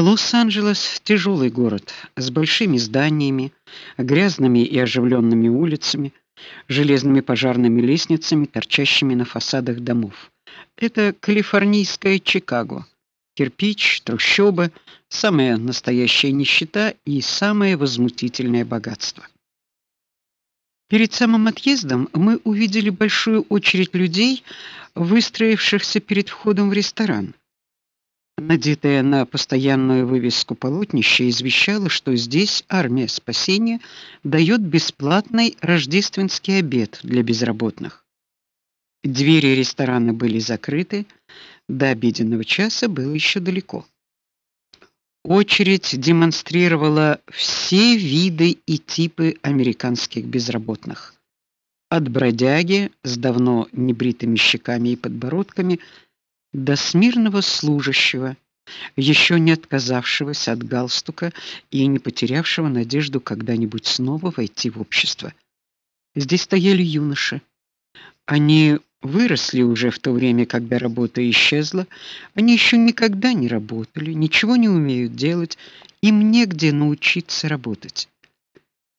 Лос-Анджелес тяжелый город с большими зданиями, грязными и оживленными улицами, железными пожарными лестницами, торчащими на фасадах домов. Это калифорнийское Чикаго. Кирпич, трущобы, самая настоящая нищета и самое возмутительное богатство. Перед самым отъездом мы увидели большую очередь людей, выстроившихся перед входом в ресторан. Надетая на постоянную вывеску полотнище извещало, что здесь армия спасения дает бесплатный рождественский обед для безработных. Двери ресторана были закрыты, до обеденного часа было еще далеко. Очередь демонстрировала все виды и типы американских безработных. От бродяги с давно небритыми щеками и подбородками до смирного служащего, еще не отказавшегося от галстука и не потерявшего надежду когда-нибудь снова войти в общество. Здесь стояли юноши. Они выросли уже в то время, когда работа исчезла, они еще никогда не работали, ничего не умеют делать, им негде научиться работать.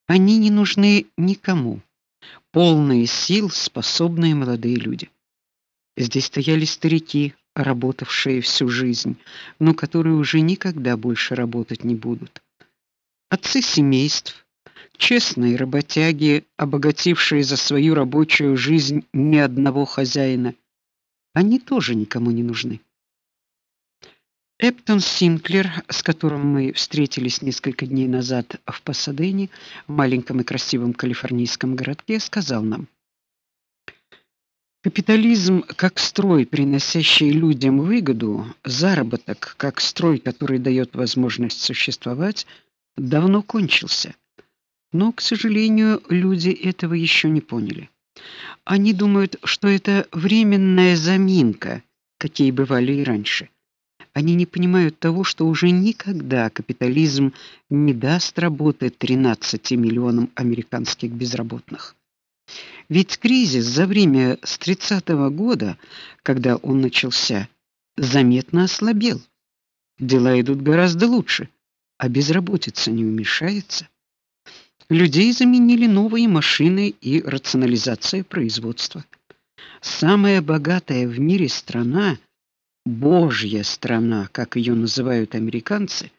Они не нужны никому. Полные сил, способные молодые люди. Здесь стояли старики, работавшие всю жизнь, но которые уже никогда больше работать не будут. Отцы семейств, честные работяги, обогатившие за свою рабочую жизнь ни одного хозяина, они тоже никому не нужны. Эптон Синклер, с которым мы встретились несколько дней назад в Пасадене, в маленьком и красивом калифорнийском городке, сказал нам: Капитализм как строй, приносящий людям выгоду, заработок как строй, который дает возможность существовать, давно кончился. Но, к сожалению, люди этого еще не поняли. Они думают, что это временная заминка, какие бывали и раньше. Они не понимают того, что уже никогда капитализм не даст работы 13 миллионам американских безработных. Ведь кризис за время с 30-го года, когда он начался, заметно ослабел. Дела идут гораздо лучше, а безработица не уменьшается. Людей заменили новые машины и рационализация производства. Самая богатая в мире страна, божья страна, как ее называют американцы,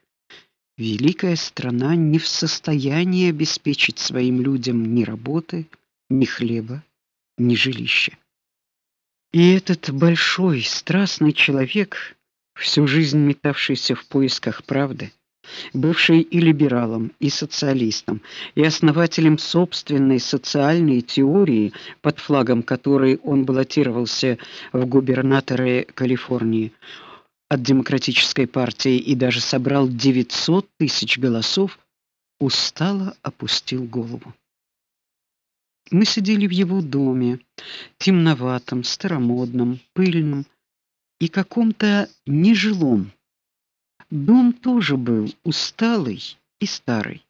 великая страна не в состоянии обеспечить своим людям ни работы, ни хлеба, ни жилища. И этот большой, страстный человек, всю жизнь метавшийся в поисках правды, бывший и либералом, и социалистом, и основателем собственной социальной теории, под флагом которой он баллотировался в губернаторы Калифорнии от демократической партии и даже собрал 900 тысяч голосов, устало опустил голову. Мы сидели в его доме, темноватом, старомодном, пыльном и каком-то нежилом Дом тоже был усталый и старый.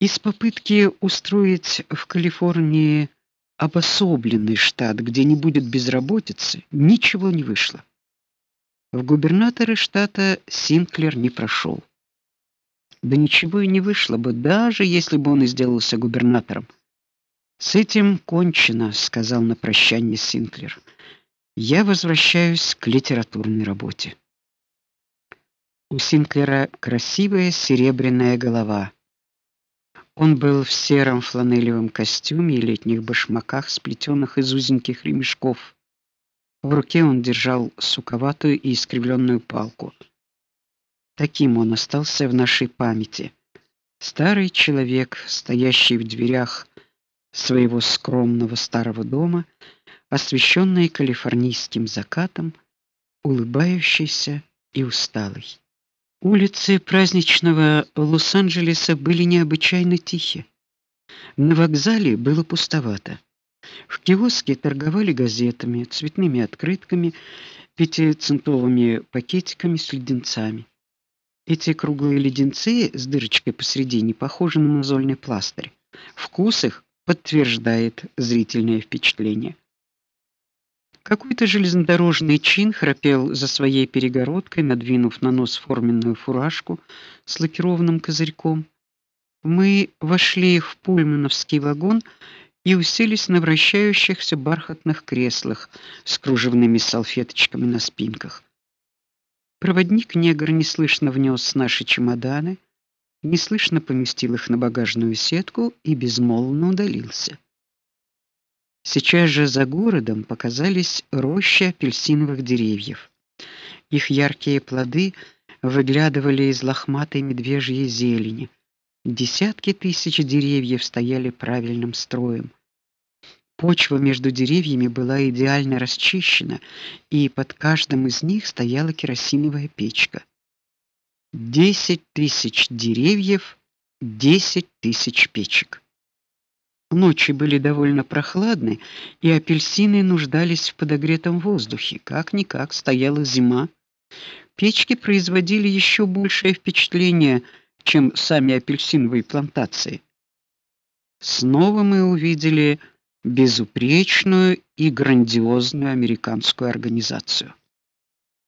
Из попытки устроить в Калифорнии обособленный штат, где не будет безработицы, ничего не вышло. В губернаторы штата Синклер не прошел. Да ничего и не вышло бы, даже если бы он и сделался губернатором. С этим кончено, сказал на прощание Синклер. Я возвращаюсь к литературной работе. У Синклера красивая серебряная голова. Он был в сером фланелевом костюме и летних башмаках, сплетенных из узеньких ремешков. В руке он держал суковатую и искривленную палку. Таким он остался в нашей памяти. Старый человек, стоящий в дверях своего скромного старого дома, освещенный калифорнийским закатом, улыбающийся и усталый. Улицы праздничного Лос-Анджелеса были необычайно тихи. На вокзале было пустовато. В киоске торговали газетами, цветными открытками, пятицентовыми пакетиками с леденцами. Эти круглые леденцы с дырочкой посередине похожи на мозольный пластырь. Вкус их подтверждает зрительное впечатление. Какой-то железнодорожный чин храпел за своей перегородкой, надвинув на нос форменную фуражку с лакированным козырьком. Мы вошли в пульмановский вагон и уселись на вращающихся бархатных креслах с кружевными салфеточками на спинках. Проводник-негр неслышно внес наши чемоданы, неслышно поместил их на багажную сетку и безмолвно удалился. Сейчас же за городом показались рощи апельсиновых деревьев. Их яркие плоды выглядывали из лохматой медвежьей зелени. Десятки тысяч деревьев стояли правильным строем. Почва между деревьями была идеально расчищена, и под каждым из них стояла керосиновая печка. Десять тысяч деревьев, десять тысяч печек. Ночи были довольно прохладны, и апельсины нуждались в подогретом воздухе. Как никак стояла зима. Печки производили еще большее впечатление, чем сами апельсиновые плантации. Снова мы увидели безупречную и грандиозную американскую организацию.